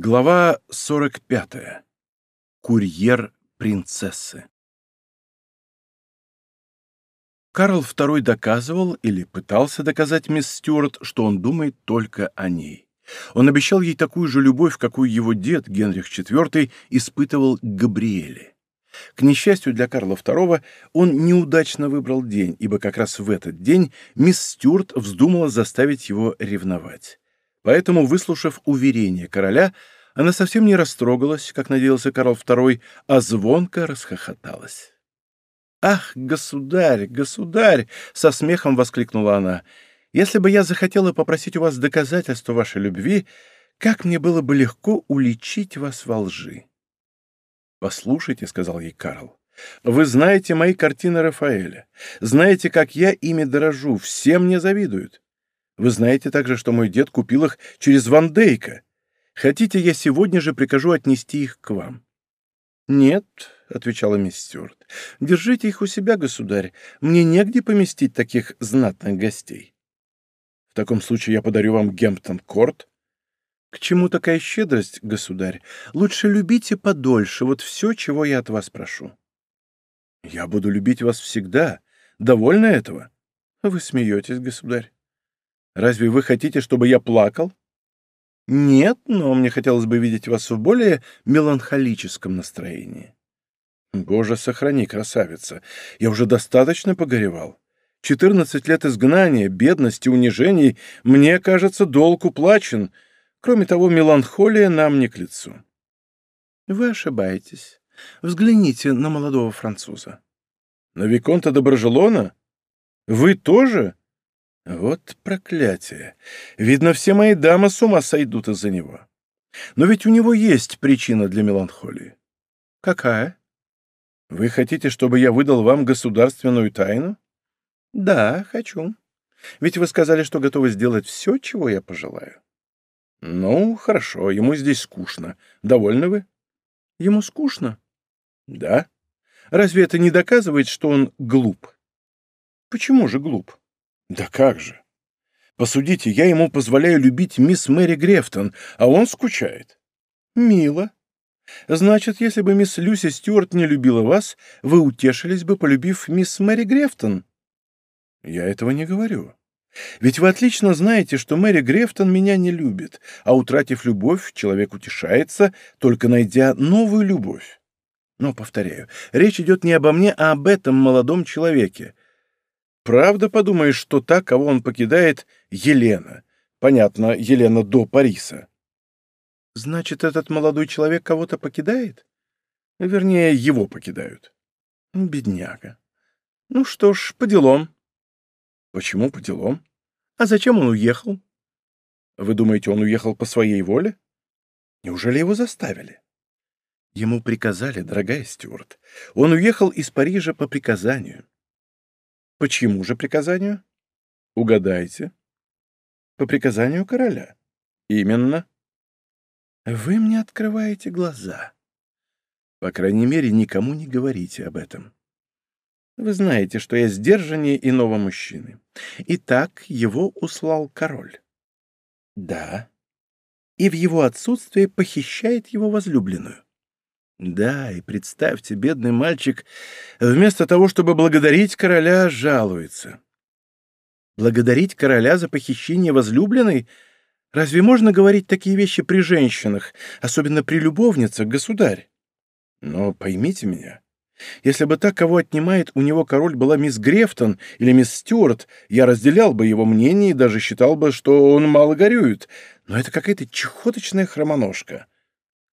Глава 45. Курьер принцессы. Карл II доказывал или пытался доказать мисс Стюарт, что он думает только о ней. Он обещал ей такую же любовь, какую его дед Генрих IV испытывал к Габриэле. К несчастью для Карла II, он неудачно выбрал день, ибо как раз в этот день мисс Стюарт вздумала заставить его ревновать. Поэтому, выслушав уверение короля, она совсем не растрогалась, как надеялся Карл II, а звонко расхохоталась. «Ах, государь, государь!» — со смехом воскликнула она. «Если бы я захотела попросить у вас доказательства вашей любви, как мне было бы легко уличить вас во лжи!» «Послушайте», — сказал ей Карл, — «вы знаете мои картины Рафаэля, знаете, как я ими дорожу, все мне завидуют. Вы знаете также, что мой дед купил их через Ван Дейка. Хотите, я сегодня же прикажу отнести их к вам?» «Нет», — отвечала мисс Стюарт, — «держите их у себя, государь. Мне негде поместить таких знатных гостей». «В таком случае я подарю вам Гемптон-Корт». «К чему такая щедрость, государь? Лучше любите подольше, вот все, чего я от вас прошу». «Я буду любить вас всегда. Довольны этого?» «Вы смеетесь, государь». Разве вы хотите, чтобы я плакал? Нет, но мне хотелось бы видеть вас в более меланхолическом настроении. Боже, сохрани, красавица. Я уже достаточно погоревал. Четырнадцать лет изгнания, бедности, унижений, мне кажется, долг уплачен. Кроме того, меланхолия нам не к лицу. Вы ошибаетесь. Взгляните на молодого француза. На Виконта Доброжелона? Вы тоже? Вот проклятие. Видно, все мои дамы с ума сойдут из-за него. Но ведь у него есть причина для меланхолии. Какая? Вы хотите, чтобы я выдал вам государственную тайну? Да, хочу. Ведь вы сказали, что готовы сделать все, чего я пожелаю. Ну, хорошо, ему здесь скучно. Довольны вы? Ему скучно? Да. Разве это не доказывает, что он глуп? Почему же глуп? Да как же? Посудите, я ему позволяю любить мисс Мэри Грефтон, а он скучает. Мило. Значит, если бы мисс Люси Стюарт не любила вас, вы утешились бы, полюбив мисс Мэри Грефтон. Я этого не говорю. Ведь вы отлично знаете, что Мэри Грефтон меня не любит, а утратив любовь, человек утешается, только найдя новую любовь. Но, повторяю, речь идет не обо мне, а об этом молодом человеке, Правда подумаешь, что та, кого он покидает, Елена. Понятно, Елена до Париса. Значит, этот молодой человек кого-то покидает? Вернее, его покидают. Бедняга. Ну что ж, по делам. Почему по делам? А зачем он уехал? Вы думаете, он уехал по своей воле? Неужели его заставили? Ему приказали, дорогая Стюарт. Он уехал из Парижа по приказанию. По чьему же приказанию? Угадайте. По приказанию короля. Именно. Вы мне открываете глаза. По крайней мере, никому не говорите об этом. Вы знаете, что я сдержаннее иного мужчины. Итак, его услал король. Да. И в его отсутствие похищает его возлюбленную. Да, и представьте, бедный мальчик, вместо того, чтобы благодарить короля, жалуется. Благодарить короля за похищение возлюбленной? Разве можно говорить такие вещи при женщинах, особенно при любовницах, государь? Но поймите меня. Если бы так, кого отнимает у него король, была мисс Грефтон или мисс Стюарт, я разделял бы его мнение и даже считал бы, что он мало горюет. Но это какая-то чехоточная хромоножка.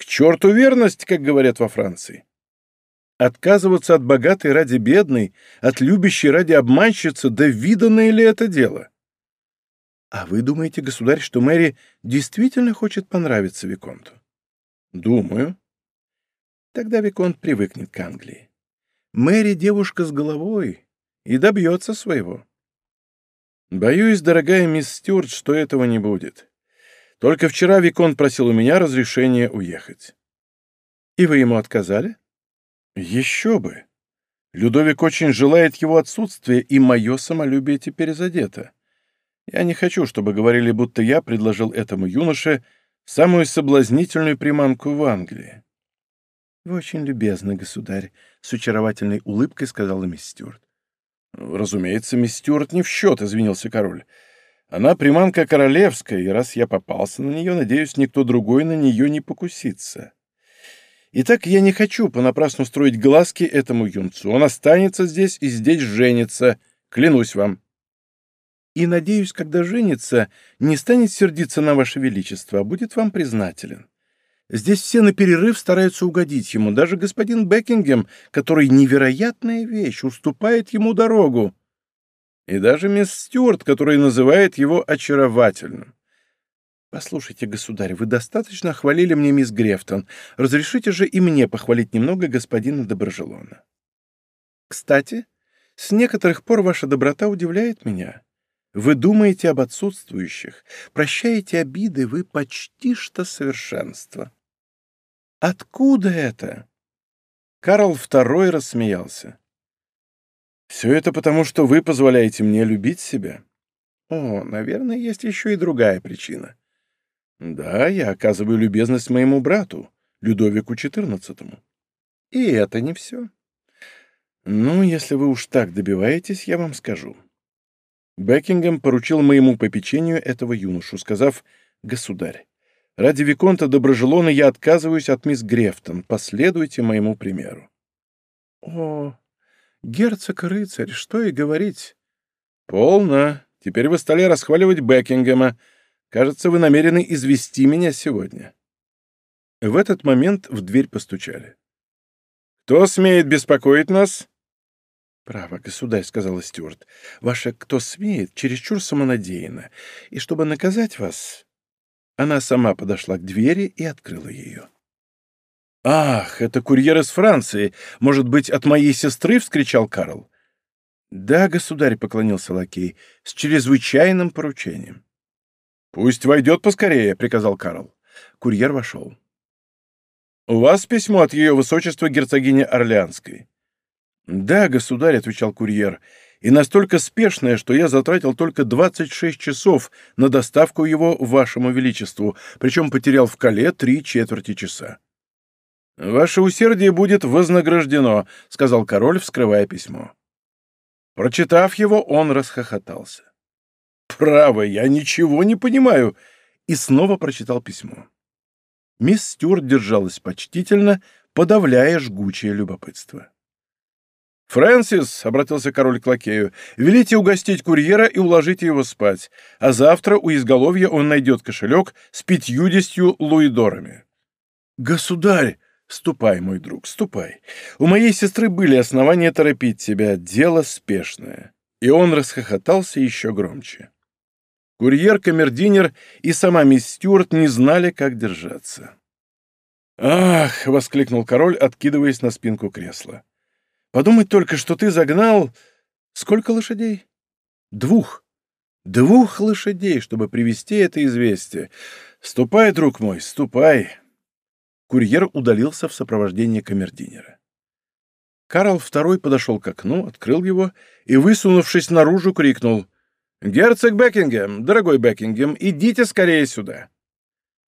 К черту верность, как говорят во Франции. Отказываться от богатой ради бедной, от любящей ради обманщицы, да виданное ли это дело? А вы думаете, государь, что Мэри действительно хочет понравиться Виконту? Думаю. Тогда Виконт привыкнет к Англии. Мэри девушка с головой и добьется своего. Боюсь, дорогая мисс Стюарт, что этого не будет. Только вчера Викон просил у меня разрешения уехать. И вы ему отказали? Еще бы. Людовик очень желает его отсутствия, и мое самолюбие теперь задето. Я не хочу, чтобы говорили, будто я предложил этому юноше самую соблазнительную приманку в Англии. «Вы очень любезны, государь», — с очаровательной улыбкой сказала мисс Стюарт. «Разумеется, мисс Стюарт не в счет», — извинился король. «Она приманка королевская, и раз я попался на нее, надеюсь, никто другой на нее не покусится. Итак, я не хочу понапрасну строить глазки этому юнцу. Он останется здесь и здесь женится, клянусь вам. И, надеюсь, когда женится, не станет сердиться на ваше величество, а будет вам признателен. Здесь все на перерыв стараются угодить ему, даже господин Бекингем, который невероятная вещь, уступает ему дорогу. И даже мисс Стюарт, который называет его очаровательным. «Послушайте, государь, вы достаточно хвалили мне мисс Грефтон. Разрешите же и мне похвалить немного господина Доброжелона. Кстати, с некоторых пор ваша доброта удивляет меня. Вы думаете об отсутствующих, прощаете обиды, вы почти что совершенство. Откуда это? Карл II рассмеялся. Все это потому, что вы позволяете мне любить себя. О, наверное, есть еще и другая причина. Да, я оказываю любезность моему брату, Людовику XIV. И это не все. Ну, если вы уж так добиваетесь, я вам скажу. Бекингем поручил моему попечению этого юношу, сказав, «Государь, Ради Виконта Доброжелона я отказываюсь от мисс Грефтон. Последуйте моему примеру. О, герцог-рыцарь, что и говорить. Полно. Теперь вы стали расхваливать Бекингема. Кажется, вы намерены извести меня сегодня. В этот момент в дверь постучали. «Кто смеет беспокоить нас?» «Право, государь», — сказала Стюарт, — «ваше «кто смеет» чересчур самонадеянно, и чтобы наказать вас, она сама подошла к двери и открыла ее. «Ах, это курьер из Франции! Может быть, от моей сестры?» — вскричал Карл. «Да, государь», — поклонился лакей, — «с чрезвычайным поручением». «Пусть войдет поскорее», — приказал Карл. Курьер вошел. «У вас письмо от ее высочества герцогини Орлеанской?» «Да, государь», — отвечал курьер, и настолько спешное, что я затратил только 26 часов на доставку его вашему величеству, причем потерял в Кале три четверти часа. «Ваше усердие будет вознаграждено», — сказал король, вскрывая письмо. Прочитав его, он расхохотался. «Право, я ничего не понимаю», и снова прочитал письмо. Мисс Стюарт держалась почтительно, подавляя жгучее любопытство. «Фрэнсис», — обратился король к лакею, — «велите угостить курьера и уложите его спать, а завтра у изголовья он найдет кошелек с пятьюдесятью луидорами». «Государь!» «Ступай, мой друг, ступай. У моей сестры были основания торопить тебя. Дело спешное». И он расхохотался еще громче. Курьер, камердинер и сама мисс Стюарт не знали, как держаться. «Ах!» — воскликнул король, откидываясь на спинку кресла. Подумать только, что ты загнал... Сколько лошадей? Двух. Двух лошадей, чтобы привести это известие. Ступай, друг мой, ступай. Курьер удалился в сопровождении камердинера. Карл II подошел к окну, открыл его и, высунувшись наружу, крикнул «Герцог Бекингем, дорогой Бекингем, идите скорее сюда!»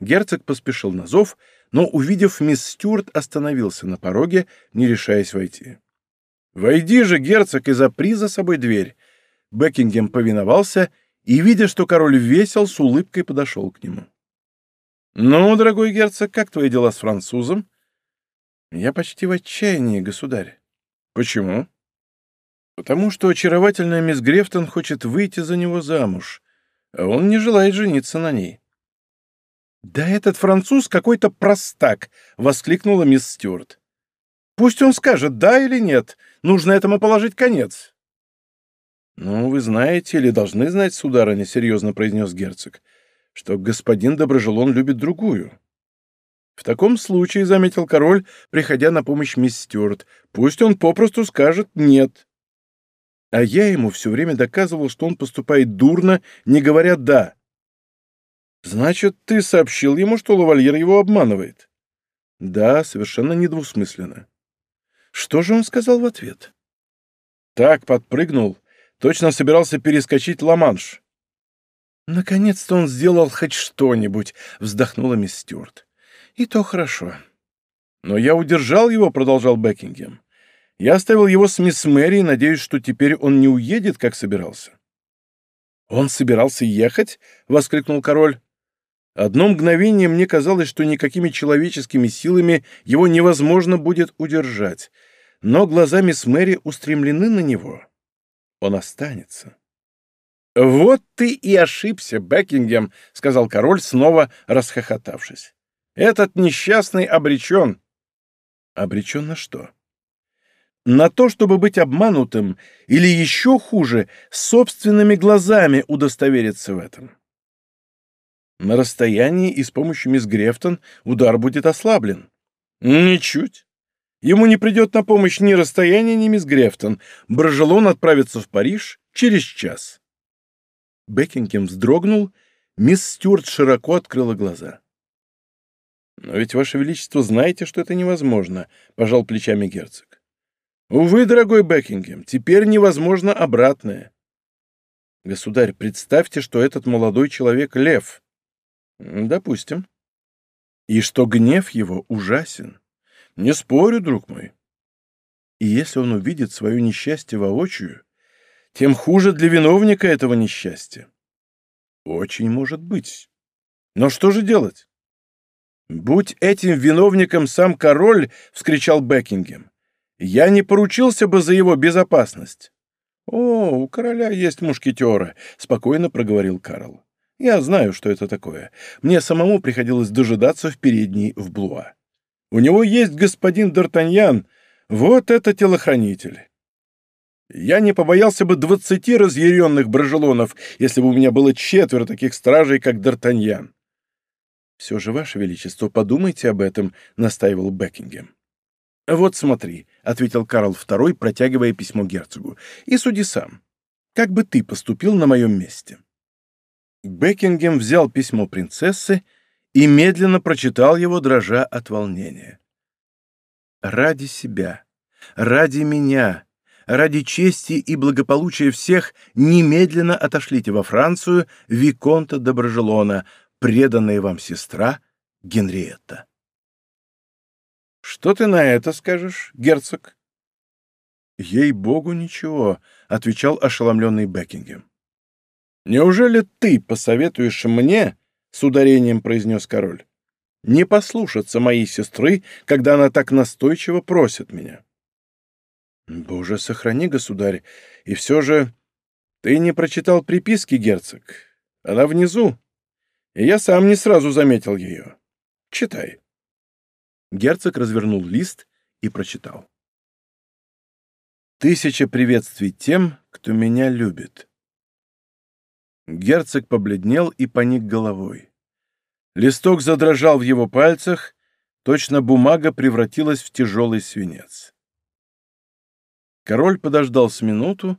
Герцог поспешил на зов, но, увидев мисс Стюарт, остановился на пороге, не решаясь войти. «Войди же, герцог, и запри за собой дверь!» Бекингем повиновался и, видя, что король весел, с улыбкой подошел к нему. «Ну, дорогой герцог, как твои дела с французом?» «Я почти в отчаянии, государь». «Почему?» «Потому что очаровательная мисс Грефтон хочет выйти за него замуж, а он не желает жениться на ней». «Да этот француз какой-то простак!» — воскликнула мисс Стюарт. Пусть он скажет, да или нет. Нужно этому положить конец. «Ну, вы знаете или должны знать, сударыня», — серьезно произнес герцог, «что господин Доброжелон любит другую». «В таком случае», — заметил король, приходя на помощь мисс Стюарт, «пусть он попросту скажет «нет». А я ему все время доказывал, что он поступает дурно, не говоря «да». «Значит, ты сообщил ему, что лавальер его обманывает?» «Да, совершенно недвусмысленно». Что же он сказал в ответ? Так подпрыгнул, точно собирался перескочить Ла-Манш. «Наконец-то он сделал хоть что-нибудь», — вздохнула мисс Стюарт. «И то хорошо». «Но я удержал его», — продолжал Бекингем. «Я оставил его с мисс Мэри и надеюсь, что теперь он не уедет, как собирался». «Он собирался ехать?» — воскликнул король. Одно мгновение мне казалось, что никакими человеческими силами его невозможно будет удержать, но глаза мисс Мэри устремлены на него. Он останется. «Вот ты и ошибся, Бекингем», — сказал король, снова расхохотавшись. «Этот несчастный обречен». «Обречен на что?» «На то, чтобы быть обманутым, или еще хуже, собственными глазами удостовериться в этом». На расстоянии и с помощью мисс Грефтон удар будет ослаблен. Ничуть. Ему не придет на помощь ни расстояние, ни мисс Грефтон. Брожелон отправится в Париж через час. Бекингем вздрогнул, мисс Стюарт широко открыла глаза. «Но ведь, Ваше Величество, знаете, что это невозможно», — пожал плечами герцог. «Увы, дорогой Бекингем, теперь невозможно обратное». «Государь, представьте, что этот молодой человек — лев». «Допустим». «И что гнев его ужасен. Не спорю, друг мой. И если он увидит свое несчастье воочию, тем хуже для виновника этого несчастья. Очень может быть. Но что же делать? «Будь этим виновником сам король!» — вскричал Бекингем. «Я не поручился бы за его безопасность». «О, у короля есть мушкетеры», — спокойно проговорил Карл. «Я знаю, что это такое. Мне самому приходилось дожидаться в передней в Блуа. У него есть господин Д'Артаньян. Вот это телохранитель. Я не побоялся бы двадцати разъяренных брожелонов, если бы у меня было четверо таких стражей, как Д'Артаньян. «Все же, Ваше Величество, подумайте об этом», — настаивал Бекингем. «Вот смотри», — ответил Карл II, протягивая письмо герцогу, — «и суди сам. Как бы ты поступил на моем месте?» Бекингем взял письмо принцессы и медленно прочитал его, дрожа от волнения. «Ради себя, ради меня, ради чести и благополучия всех немедленно отошлите во Францию Виконта Доброжелона, преданная вам сестра Генриетта. «Что ты на это скажешь, герцог?» «Ей-богу, ничего», — отвечал ошеломленный Бекингем. «Неужели ты посоветуешь мне, — с ударением произнес король, — не послушаться моей сестры, когда она так настойчиво просит меня?» «Боже, сохрани, государь, и все же...» «Ты не прочитал приписки, герцог. Она внизу, и я сам не сразу заметил ее. Читай». Герцог развернул лист и прочитал. «Тысяча приветствий тем, кто меня любит». Герцог побледнел и поник головой. Листок задрожал в его пальцах, точно бумага превратилась в тяжелый свинец. Король подождал с минуту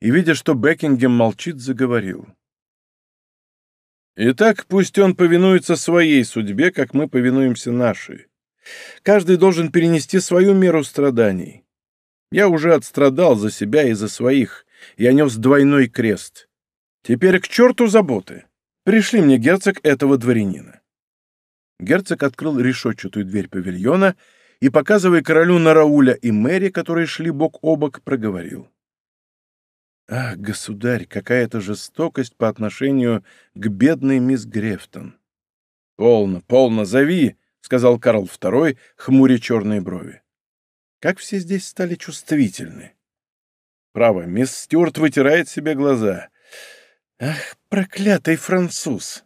и, видя, что Бекингем молчит, заговорил. «Итак, пусть он повинуется своей судьбе, как мы повинуемся нашей. Каждый должен перенести свою меру страданий. Я уже отстрадал за себя и за своих. Я нес двойной крест. Теперь к черту заботы. Пришли мне герцог этого дворянина». Герцог открыл решетчатую дверь павильона и, показывая королю на Рауля и Мэри, которые шли бок о бок, проговорил. «Ах, государь, какая-то жестокость по отношению к бедной мисс Грефтон!» «Полно, полно, зови!» — сказал Карл II, хмуря черные брови. «Как все здесь стали чувствительны!» «Право, мисс Стюарт вытирает себе глаза. Ах, проклятый француз!»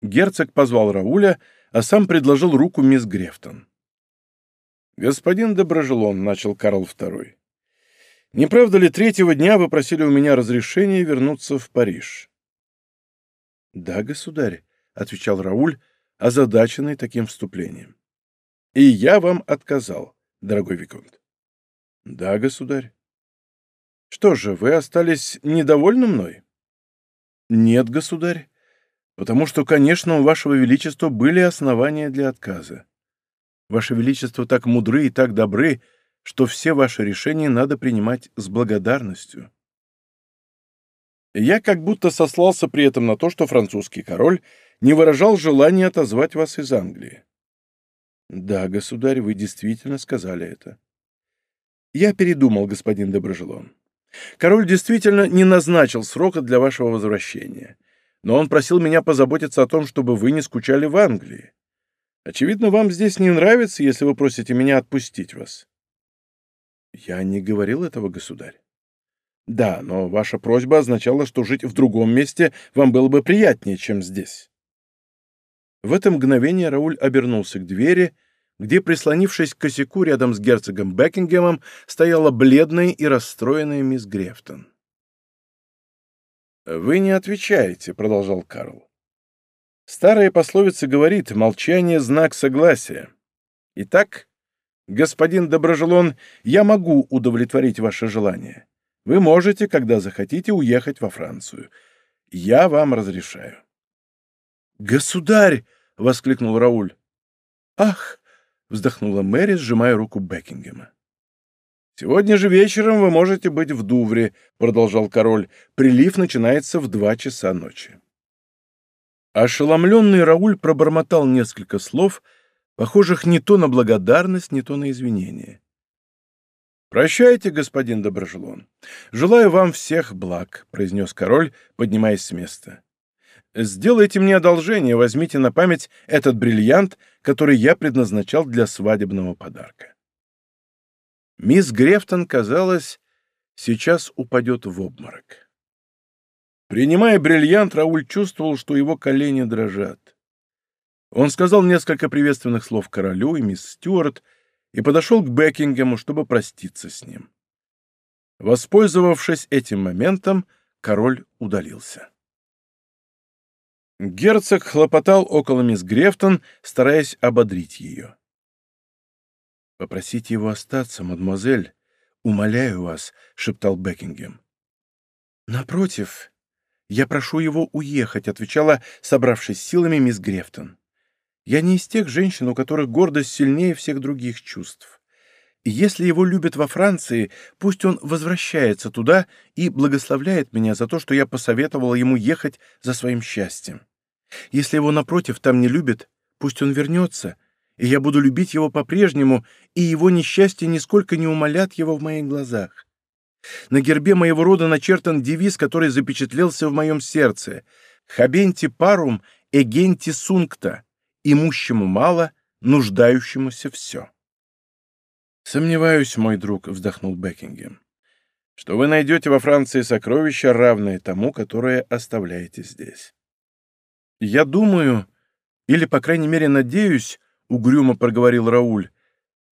Герцог позвал Рауля, а сам предложил руку мисс Грефтон. «Господин Доброжелон», — начал Карл II, — «не правда ли третьего дня вы просили у меня разрешения вернуться в Париж?» «Да, государь», — отвечал Рауль, озадаченный таким вступлением. «И я вам отказал, дорогой Виконт». «Да, государь». «Что же, вы остались недовольны мной?» «Нет, государь, потому что, конечно, у вашего величества были основания для отказа. Ваше Величество так мудры и так добры, что все ваши решения надо принимать с благодарностью. Я как будто сослался при этом на то, что французский король не выражал желания отозвать вас из Англии. Да, государь, вы действительно сказали это. Я передумал, господин Доброжелон. Король действительно не назначил срока для вашего возвращения, но он просил меня позаботиться о том, чтобы вы не скучали в Англии. Очевидно, вам здесь не нравится, если вы просите меня отпустить вас. Я не говорил этого, государь. Да, но ваша просьба означала, что жить в другом месте вам было бы приятнее, чем здесь. В это мгновение Рауль обернулся к двери, где, прислонившись к косяку рядом с герцогом Бекингемом, стояла бледная и расстроенная мисс Грефтон. «Вы не отвечаете», — продолжал Карл. «Старая пословица говорит, молчание — знак согласия. Итак, господин Доброжелон, я могу удовлетворить ваше желание. Вы можете, когда захотите, уехать во Францию. Я вам разрешаю». «Государь!» — воскликнул Рауль. «Ах!» — вздохнула Мэри, сжимая руку Бекингема. «Сегодня же вечером вы можете быть в Дувре», — продолжал король. «Прилив начинается в два часа ночи». Ошеломленный Рауль пробормотал несколько слов, похожих не то на благодарность, не то на извинение. «Прощайте, господин Доброжелон. Желаю вам всех благ», — произнес король, поднимаясь с места. «Сделайте мне одолжение, возьмите на память этот бриллиант, который я предназначал для свадебного подарка». Мисс Грефтон, казалось, сейчас упадет в обморок. Принимая бриллиант, Рауль чувствовал, что его колени дрожат. Он сказал несколько приветственных слов королю и мисс Стюарт, и подошел к Бекингему, чтобы проститься с ним. Воспользовавшись этим моментом, король удалился. Герцог хлопотал около мисс Грефтон, стараясь ободрить ее. «Попросите его остаться, мадемуазель. Умоляю вас», — шептал Бекингем. «Напротив, я прошу его уехать», — отвечала, собравшись силами, мисс Грефтон. Я не из тех женщин, у которых гордость сильнее всех других чувств. И если его любят во Франции, пусть он возвращается туда и благословляет меня за то, что я посоветовала ему ехать за своим счастьем. Если его, напротив, там не любят, пусть он вернется, и я буду любить его по-прежнему, и его несчастье нисколько не умолят его в моих глазах. На гербе моего рода начертан девиз, который запечатлелся в моем сердце «Хабенти парум эгенти сункта» имущему мало, нуждающемуся все. «Сомневаюсь, мой друг», — вздохнул Бекингем, «что вы найдете во Франции сокровища, равные тому, которое оставляете здесь». «Я думаю, или, по крайней мере, надеюсь», — угрюмо проговорил Рауль,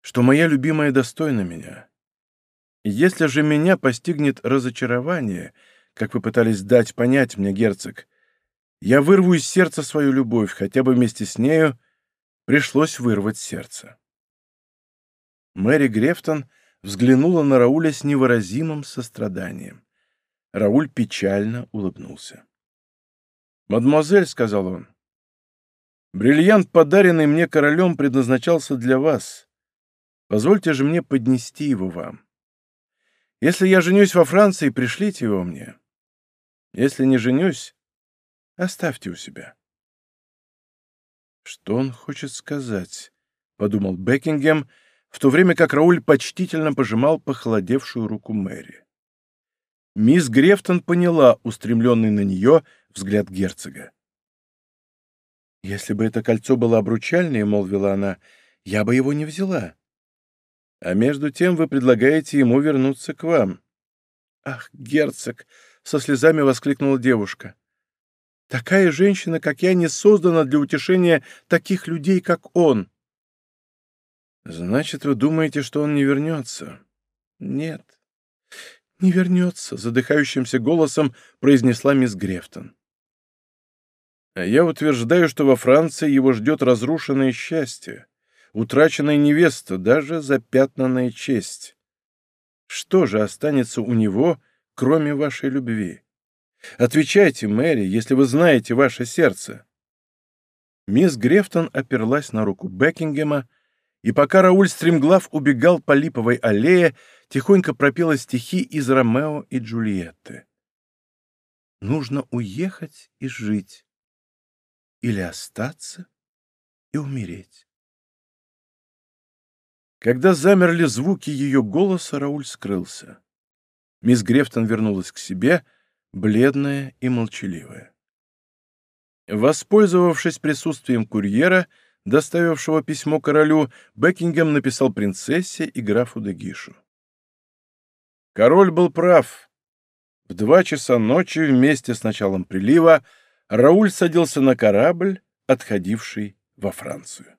«что моя любимая достойна меня. Если же меня постигнет разочарование, как вы пытались дать понять мне, герцог, я вырву из сердца свою любовь, хотя бы вместе с нею пришлось вырвать сердце. Мэри Грефтон взглянула на Рауля с невыразимым состраданием. Рауль печально улыбнулся. «Мадемуазель», — сказал он, — «бриллиант, подаренный мне королем, предназначался для вас. Позвольте же мне поднести его вам. Если я женюсь во Франции, пришлите его мне. Если не женюсь, Оставьте у себя. Что он хочет сказать? подумал Бекингем, в то время как Рауль почтительно пожимал похолодевшую руку Мэри. Мисс Грефтон поняла устремленный на нее взгляд герцога. «Если бы это кольцо было обручальное, — молвила она, — я бы его не взяла. А между тем вы предлагаете ему вернуться к вам». «Ах, герцог!» — со слезами воскликнула девушка. Такая женщина, как я, не создана для утешения таких людей, как он. Значит, вы думаете, что он не вернется? Нет, не вернется, задыхающимся голосом произнесла мисс Грефтон. А я утверждаю, что во Франции его ждет разрушенное счастье, утраченная невеста, даже запятнанная честь. Что же останется у него, кроме вашей любви? Отвечайте, Мэри, если вы знаете ваше сердце». Мисс Грефтон оперлась на руку Бекингема, и пока Рауль стремглав убегал по липовой аллее, тихонько пропела стихи из «Ромео и Джульетты». нужно уехать и жить, или остаться и умереть. Когда замерли звуки ее голоса, Рауль скрылся. Мисс Грефтон вернулась к себе, бледная и молчаливая. Воспользовавшись присутствием курьера, доставившего письмо королю, Бекингем написал принцессе и графу Дегишу. Король был прав. В два часа ночи вместе с началом прилива Рауль садился на корабль, отходивший во Францию.